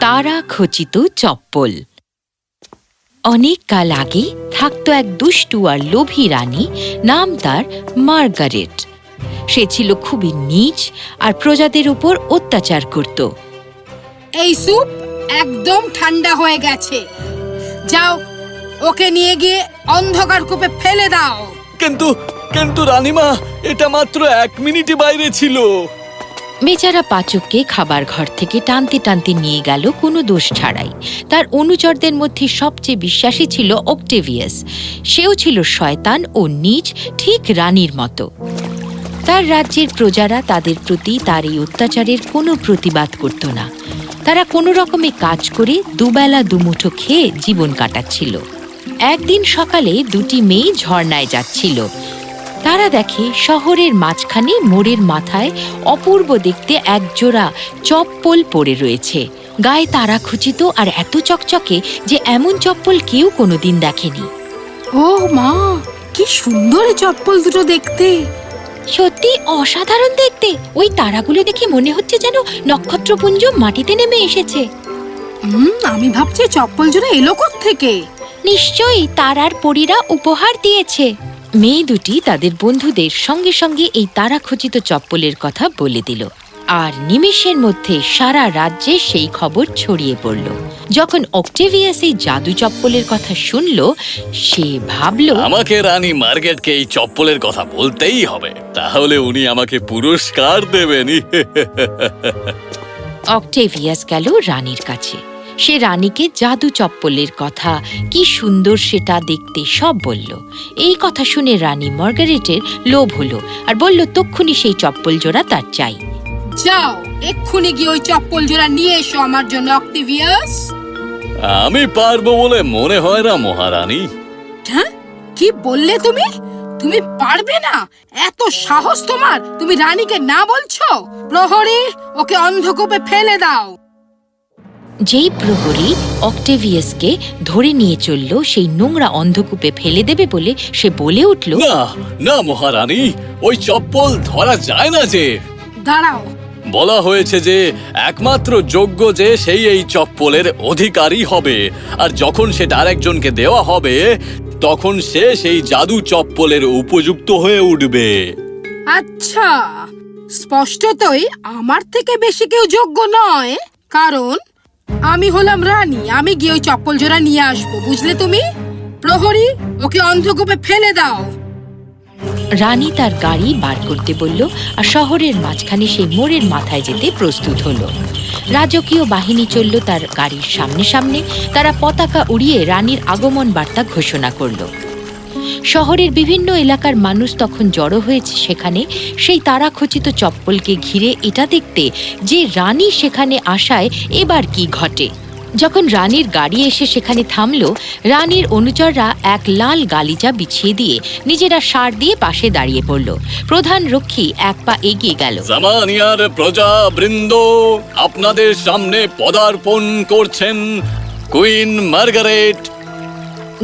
তারা খচিত চপ্পল। অনেক কাল আগে থাকতো এক দুষ্টু আর লোভী রানী নাম তার মার্গারেট। সে ছিল খুবই নীচ আর প্রজাদের উপর অত্যাচার করত। এই স্যুপ একদম ঠান্ডা হয়ে গেছে। যাও ওকে নিয়ে গিয়ে অন্ধকার কূপে ফেলে দাও। কিন্তু কিন্তু রানীমা, এটা মাত্র এক মিনিটই বাইরে ছিল। বেচারা পাচককে খাবার ঘর থেকে টানতে টানতে নিয়ে গেল কোনো দোষ ছাড়াই। তার অনুচরদের মধ্যে সবচেয়ে বিশ্বাসী ছিল অক্টেভিয়াস। সেও ছিল শয়তান ও নীচ, ঠিক রানীর মতো। তার রাজ্যের প্রজারা তাদের প্রতি তার এই অত্যাচারের কোনো প্রতিবাদ করত না। তারা কোনো রকমে কাজ করে দুবেলা দুমুঠো খেয়ে জীবন কাটাচ্ছিল। একদিন সকালে দুটি মেয়ে ঝর্ণায় যাচ্ছিল। তারা দেখে শহরের মাঝখানে মোড়ের মাথায় অপূর্ব দেখতে একজোড়া চপ্পল পড়ে রয়েছে। গায়ে তারা খুচিত আর এত চকচকে যে এমন চপ্পল কেউ কোনোদিন দেখেনি। ও মা কি সুন্দর চপ্পল দুটো দেখতে। সত্যি অসাধারণ দেখতে। ওই তারাগুলো দেখে মনে হচ্ছে যেন নক্ষত্রপুঞ্জ মাটিতে নেমে এসেছে। হুম আমি ভাবছি চপ্পল জোড়া এলো থেকে নিশ্চয়ই তারার পরীরা উপহার দিয়েছে। মেয়ে দুটি তাদের বন্ধুদের সঙ্গে সঙ্গে এই তারাখচিত চপ্পলের কথা বলে দিল। আর নিমেষের মধ্যে সারা রাজ্যে সেই খবর ছড়িয়ে পড়ল। যখন অক্টেভিয়াস এই জাদু চপ্পলের কথা শুনল সে ভাবল আমাকে রানী মার্গেটকে এই চপ্পলের কথা বলতেই হবে। তাহলে উনি আমাকে পুরস্কার দেবেন অক্টেভিয়াস গেল রানীর কাছে। সে রানীকে জাদু চপ্পলের কথা কি সুন্দর সেটা দেখতে সব বলল। এই কথা শুনে রানী মার্গারেটের লোভ হলো আর বলল তক্ষুনি সেই চপ্পল জোড়া তার চাই। যাও এক্ষুনি গিয়ে ওই চপ্পল জোড়া নিয়ে এসো আমার জন্য অক্টিভিয়াস। আমি পারব বলে মনে হয় না মহারানী। হ্যাঁ? কি বললে তুমি? তুমি পারবে না? এত সাহস তোমার তুমি রানীকে না বলছো? প্রহরী ওকে অন্ধকূপে ফেলে দাও। যেই প্রহরী অক্টেভিয়াসকে ধরে নিয়ে চলল সেই নোংরা অন্ধকূপে ফেলে দেবে বলে সে বলে উঠল না না মহারানী ওই চপ্পল ধরা যায় না যে। দাঁড়াও। বলা হয়েছে যে একমাত্র যোগ্য যে সেই এই চপ্পলের অধিকারী হবে। আর যখন সেটা আরেকজনকে দেওয়া হবে তখন সে সেই জাদু চপ্পলের উপযুক্ত হয়ে উঠবে। আচ্ছা স্পষ্টতই আমার থেকে বেশি কেউ যোগ্য নয় কারণ আমি হলাম রানী, আমি গিয়ে ওই চপ্পল জোড়া নিয়ে আসব, বুঝলে তুমি? প্রহরী, ওকে অন্ধকূপে ফেলে দাও। রানী তার গাড়ি বার করতে বলল আর শহরের মাঝখানে সেই মোড়ের মাথায় যেতে প্রস্তুত হল। রাজকীয় বাহিনী চলল তার গাড়ির সামনে সামনে, তারা পতাকা উড়িয়ে রানীর আগমন বার্তা ঘোষণা করল। শহরের বিভিন্ন এলাকার মানুষ তখন জড়ো হয়েছে সেখানে। সেই তারাখচিত চপ্পলকে ঘিরে এটা দেখতে যে রানী সেখানে আসায় এবার কি ঘটে। যখন রানীর গাড়ি এসে সেখানে থামল, রানীর অনুচররা এক লাল গালিচা বিছিয়ে দিয়ে নিজেরা সার দিয়ে পাশে দাঁড়িয়ে পড়ল। প্রধান রক্ষী এক পা এগিয়ে গেল। জামানিয়ার প্রজা বৃন্দ আপনাদের সামনে পদার্পণ করছেন কুইন মার্গারেট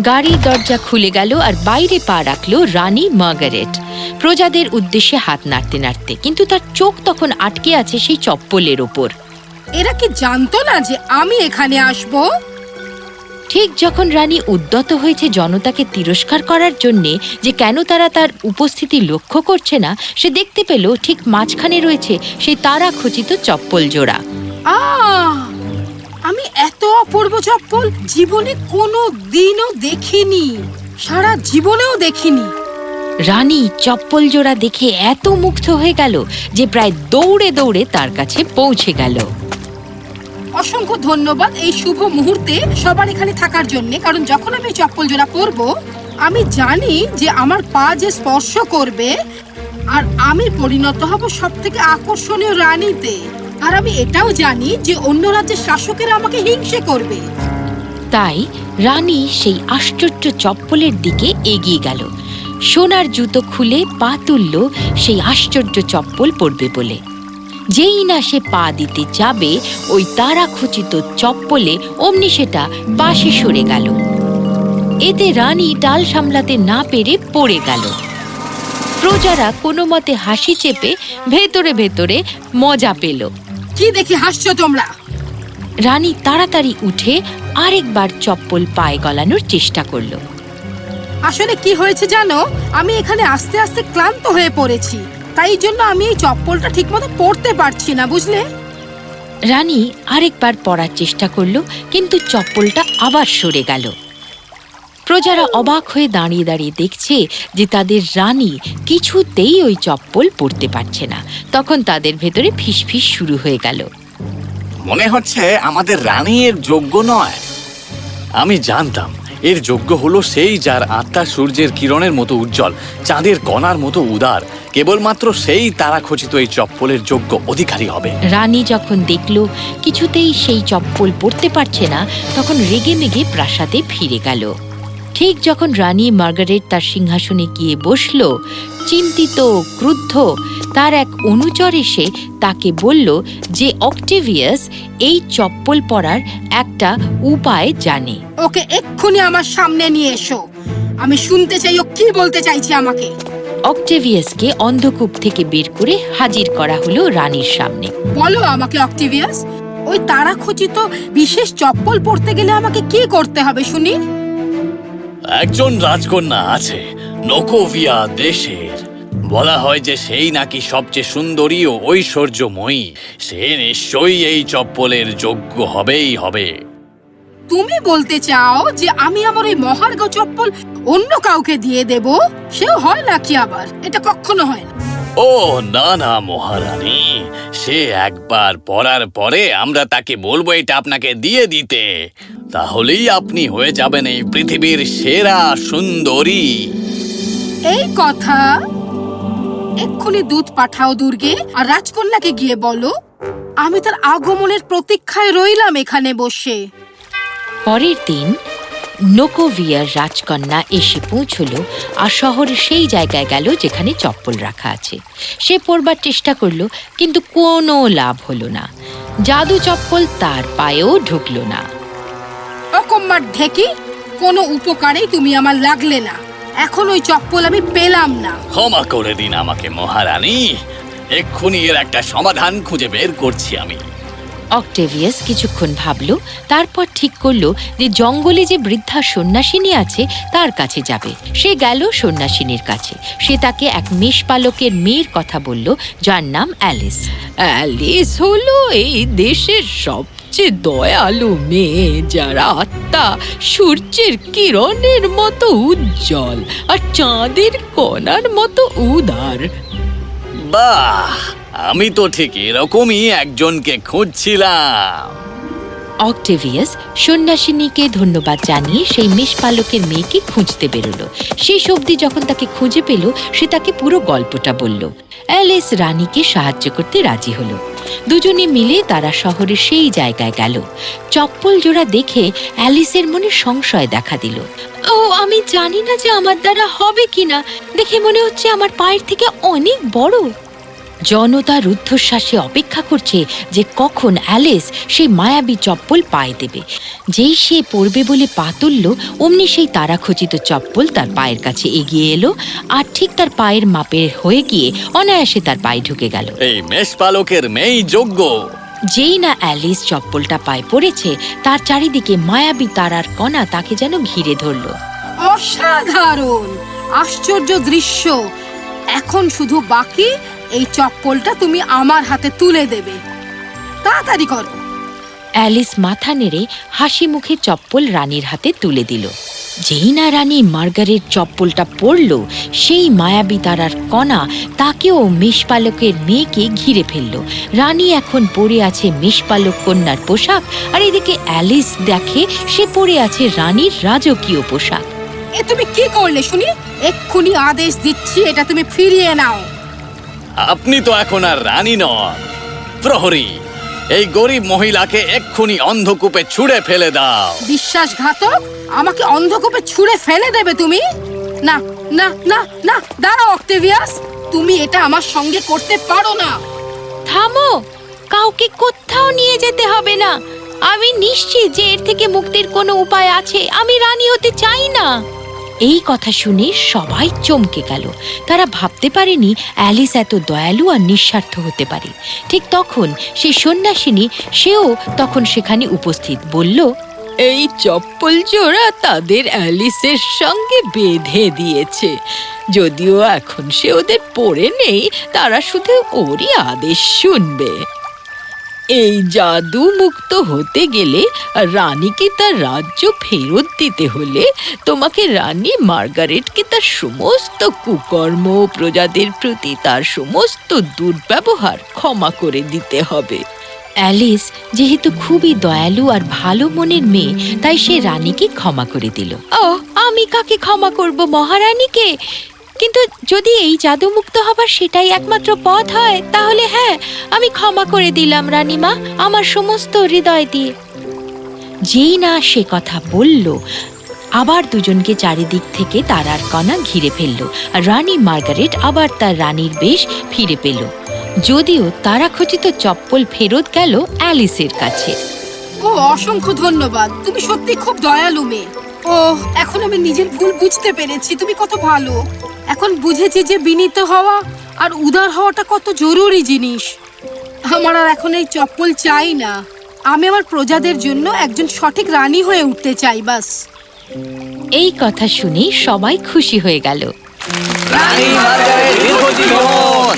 গাড়ির দরজা খুলে গেল আর বাইরে পা রাখল রানী মার্গারেট। প্রজাদের উদ্দেশ্যে হাত নাড়তে নাড়তে কিন্তু তার চোখ তখন আটকে আছে সেই চপ্পলের ওপর। এরা কি জানতো না যে আমি এখানে আসব? ঠিক যখন রানী উদ্যত হয়েছে জনতাকে তিরস্কার করার জন্যে যে কেন তারা তার উপস্থিতি লক্ষ্য করছে না সে দেখতে পেল ঠিক মাঝখানে রয়েছে সেই তারা খচিত চপ্পল জোড়া। আহ! আমি এত অপূর্ব চপ্পল জীবনে কোনো দিনও দেখিনি। সারা জীবনেও দেখিনি। রানী চপ্পল জোড়া দেখে এত মুগ্ধ হয়ে গেল যে প্রায় দৌড়ে দৌড়ে তার কাছে পৌঁছে গেল। অসংখ্য ধন্যবাদ এই শুভ মুহূর্তে সবার এখানে থাকার জন্য কারণ যখন আমি চপ্পল জোড়া পরব আমি জানি যে আমার পা যে স্পর্শ করবে আর আমি পরিণত হব সব থেকে আকর্ষণীয় রানীতে। আর আমি এটাও জানি যে অন্য রাজ্যের শাসকেরা আমাকে হিংসে করবে। তাই রানী সেই আশ্চর্য চপ্পলের দিকে এগিয়ে গেল। সোনার জুতো খুলে পা তুলল সেই আশ্চর্য চপ্পল পরবে বলে। যেই না সে পা দিতে যাবে, ওই তারা খচিত চপ্পলে অমনি সেটা পাশে সরে গেল। এতে রানী টাল সামলাতে না পেরে পড়ে গেল। প্রজারা কোনো মতে হাসি চেপে ভেতরে ভেতরে মজা পেল। কি দেখি হাসছো তোমরা? রানী তাড়াতাড়ি উঠে আরেকবার চপ্পল পায়ে গলানোর চেষ্টা করল। আসলে কি হয়েছে জানো? আমি এখানে আস্তে আস্তে ক্লান্ত হয়ে পড়েছি। তাই জন্য আমি এই চপ্পলটা ঠিকমতো পরতে পারছি না বুঝলে? রানী আরেকবার পড়ার চেষ্টা করল কিন্তু চপ্পলটা আবার সরে গেল। প্রজারা অবাক হয়ে দাঁড়িয়ে দাঁড়িয়ে দেখছে যে তাদের রানী কিছুতেই ওই চপ্পল পরতে পারছে না। তখন তাদের ভেতরে ফিসফিস শুরু হয়ে গেল। মনে হচ্ছে আমাদের রানী এর যোগ্য নয়। আমি জানতাম এর যোগ্য হলো সেই যার আত্মা সূর্যের কিরণের মতো উজ্জ্বল চাঁদের কণার মতো উদার। কেবলমাত্র সেই তারা খচিত এই চপ্পলের যোগ্য অধিকারী হবে। রানী যখন দেখল কিছুতেই সেই চপ্পল পরতে পারছে না তখন রেগে মেগে প্রাসাদে ফিরে গেল। ঠিক যখন রানী মার্গারেট তার সিংহাসনে গিয়ে বসল চিন্তিত ক্রুদ্ধ তার এক অনুচর এসে তাকে বলল যে অক্টেভিয়াস এই চপ্পল পরার একটা উপায় জানে। ওকে এক্ষুনি আমার সামনে নিয়ে এসো। আমি শুনতে চাই ও কি বলতে চাইছে আমাকে। অক্টেভিয়াসকে অন্ধকূপ থেকে বের করে হাজির করা হলো রানীর সামনে। বলো আমাকে অক্টিভিয়াস ওই তারা খচিত বিশেষ চপ্পল পরতে গেলে আমাকে কি করতে হবে শুনি? একজন রাজকন্যা আছে নকোভিয়া দেশের। বলা হয় যে সেই নাকি সবচেয়ে সুন্দরী ও ঐশ্বর্যময়ী। সে নিশ্চয়ই এই চপ্পলের যোগ্য হবেই হবে। তুমি বলতে চাও যে আমি আমার ওই মহার্ঘ চপ্পল অন্য কাউকে দিয়ে দেব? সেও হয় নাকি আবার? এটা কখনো হয় না। ও না না মহারানী। সে একবার পড়ার পরে আমরা তাকে বলব এটা আপনাকে দিয়ে দিতে। তাহলেই আপনি হয়ে যাবেন এই পৃথিবীর সেরা সুন্দরী। এই কথা। এক্ষুনি দুধ পাঠাও দুর্গে আর রাজকন্যাকে গিয়ে বলো। আমি তার আগমনের প্রতীক্ষায় রইলাম এখানে বসে। পরের দিন নোকোভিয়ার রাজকন্যা এসে পৌঁছলো আর শহরের সেই জায়গায় গেল যেখানে চপ্পল রাখা আছে। সে পরবার চেষ্টা করল কিন্তু কোনো লাভ হলো না। জাদু চপ্পল তার পায়েও ঢুকলো না। অকম্মার ঢেকি কোনো উপকারেই তুমি আমার লাগলে না। এখন ওই চপ্পল আমি পেলাম না। ক্ষমা করে দিন আমাকে মহারানী। এক্ষুনি এর একটা সমাধান খুঁজে বের করছি আমি। অক্টেভিয়াস কিছুক্ষণ ভাবল তারপর ঠিক করল যে জঙ্গলে যে বৃদ্ধা সন্ন্যাসিনী আছে তার কাছে যাবে। সে গেল সন্ন্যাসিনীর কাছে। সে তাকে এক মেষপালকের মেয়ের কথা বলল যার নাম অ্যালিস। অ্যালিস হলো এই দেশের সবচেয়ে দয়ালু মেয়ে যার আত্মা সূর্যের কিরণের মতো উজ্জ্বল আর চাঁদের কণার মতো উদার। বাহ! আমি তো ঠিক এরকমই একজনকে খুঁজছিলাম। অক্টেভিয়াস সন্ন্যাসিনীকে ধন্যবাদ জানিয়ে সেই মেষপালকের মেয়েকে খুঁজতে বেরোলো। শেষ অবধি যখন তাকে খুঁজে পেল, সে তাকে পুরো গল্পটা বলল। অ্যালিস রানীকে সাহায্য করতে রাজি হলো। দুজনে মিলে তারা শহরের সেই জায়গায় গেল। চপ্পল জোড়া দেখে অ্যালিসের মনে সংশয় দেখা দিল। ও, আমি জানি না যে আমার দ্বারা হবে কিনা। দেখে মনে হচ্ছে আমার পায়ের থেকে অনেক বড়। জনতা রুদ্ধশ্বাসে অপেক্ষা করছে যে কখন অ্যালিস সেই মায়াবী চপ্পল পায়ে দেবে। যেই সে পড়বে বলে পা তুলল অমনি সেই তারাখচিত চপ্পল তার পায়ের কাছে এগিয়ে এলো আর ঠিক তার পায়ের মাপের হয়ে গিয়ে অনায়াসে তার পায়ে ঢুকে গেল। এই মেষপালকের মেয়েই যোগ্য। যেই না অ্যালিস চপ্পলটা পায়ে পড়েছে তার চারিদিকে মায়াবী তারার কণা তাকে যেন ঘিরে ধরল। অসাধারণ! আশ্চর্য দৃশ্য! এখন শুধু বাকি এই চপ্পলটা তুমি আমার হাতে তুলে দেবে। তাড়াতাড়ি করো। অ্যালিস মাথা নেড়ে হাসি মুখে চপ্পল রানীর হাতে তুলে দিল। যেই না রানী মার্গারেট চপ্পলটা পরল সেই মায়াবী তারার কণা তাকেও মেষপালকের মেয়েকে ঘিরে ফেলল। রানী এখন পরে আছে মেষপালক কন্যার পোশাক আর এদিকে অ্যালিস দেখে সে পরে আছে রানীর রাজকীয় পোশাক। এ তুমি কি করলে শুনি? এক্ষুনি আদেশ দিচ্ছি এটা তুমি ফিরিয়ে নাও। আপনি তো এখন আর রানী নন। প্রহরী এই গরিব মহিলাকে এক্ষুনি অন্ধকূপে ছুঁড়ে ফেলে দাও। বিশ্বাসঘাতক? আমাকে অন্ধকূপে ছুঁড়ে ফেলে দেবে তুমি? না না না না দাঁড়াও অক্টেভিয়াস। তুমি এটা আমার সঙ্গে করতে পারো না। থামো কাউকে কোথাও নিয়ে যেতে হবে না। আমি নিশ্চিত যে এর থেকে মুক্তির কোনো উপায় আছে আমি রানী হতে চাই না। এই কথা শুনে সবাই চমকে গেল। তারা ভাবতে পারেনি অ্যালিস এত দয়ালু আর নিঃস্বার্থ হতে পারে। ঠিক তখন সেই সন্ন্যাসিনী, সেও তখন সেখানে উপস্থিত বলল, এই চপ্পল জোড়া তাদের অ্যালিসের সঙ্গে বেঁধে দিয়েছে। যদিও এখন সে ওদের পড়ে নেই, তারা শুধু ওরই আদেশ শুনবে। এই জাদু মুক্ত হতে গেলে রানীকে তার রাজ্য ফেরত দিতে হলে তোমাকে রানী মার্গারেটকে তার সমস্ত কুকর্ম প্রজাদের প্রতি তার সমস্ত দুর্ব্যবহার ক্ষমা করে দিতে হবে। অ্যালিস যেহেতু খুবই দয়ালু আর ভালো মনের মেয়ে তাই সে রানীকে ক্ষমা করে দিল। ও আমি কাকে ক্ষমা করব মহারানীকে? কিন্তু যদি এই জাদু মুক্ত হবার সেটাই একমাত্র পথ হয়, তাহলে হ্যাঁ আমি ক্ষমা করে দিলাম, রানীমা, আমার সমস্ত হৃদয় দিয়ে। যেই না সে কথা বলল, আবার দুজনকে চারিদিক থেকে তারার কণা ঘিরে ফেলল, আর রানী মার্গারেট আবার তার রানীর বেশ ফিরে পেল। যদিও তারা খচিত চপ্পল ফেরত গেল অ্যালিসের কাছে। ও, অসংখ্য ধন্যবাদ, তুমি সত্যি খুব দয়ালু মেয়ে। ও এখন আমি নিজের ভুল বুঝতে পেরেছি, তুমি কত ভালো। এখন বুঝেছি যে বিনীত হওয়া আর উদার হওয়াটা কত জরুরি জিনিস। আমার আর এখন এই চপ্পল চাই না। আমি আমার প্রজাদের জন্য একজন সঠিক রানী হয়ে উঠতে চাই বাস। এই কথা শুনে সবাই খুশি হয়ে গেল। রানী মার্গারেট দীর্ঘজীবী হন।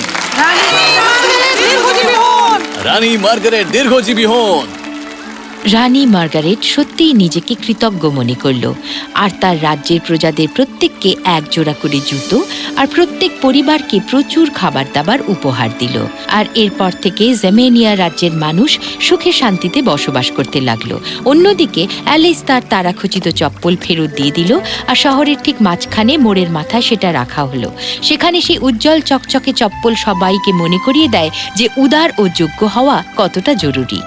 রানী মার্গারেট দীর্ঘজীবী হন। রানী মার্গারেট সত্যিই নিজেকে কৃতজ্ঞ মনে করল, আর তার রাজ্যের প্রজাদের প্রত্যেককে এক জোড়া করে জুতো আর প্রত্যেক পরিবারকে প্রচুর খাবার দাবার উপহার দিল। আর এরপর থেকে জেমেনিয়া রাজ্যের মানুষ সুখে শান্তিতে বসবাস করতে লাগল। অন্যদিকে অ্যালিস তার তারাখচিত চপ্পল ফেরত দিয়ে দিল আর শহরের ঠিক মাঝখানে মোড়ের মাথায় সেটা রাখা হলো। সেখানে সেই উজ্জ্বল চকচকে চপ্পল সবাইকে মনে করিয়ে দেয় যে উদার ও যোগ্য হওয়া কতটা জরুরি।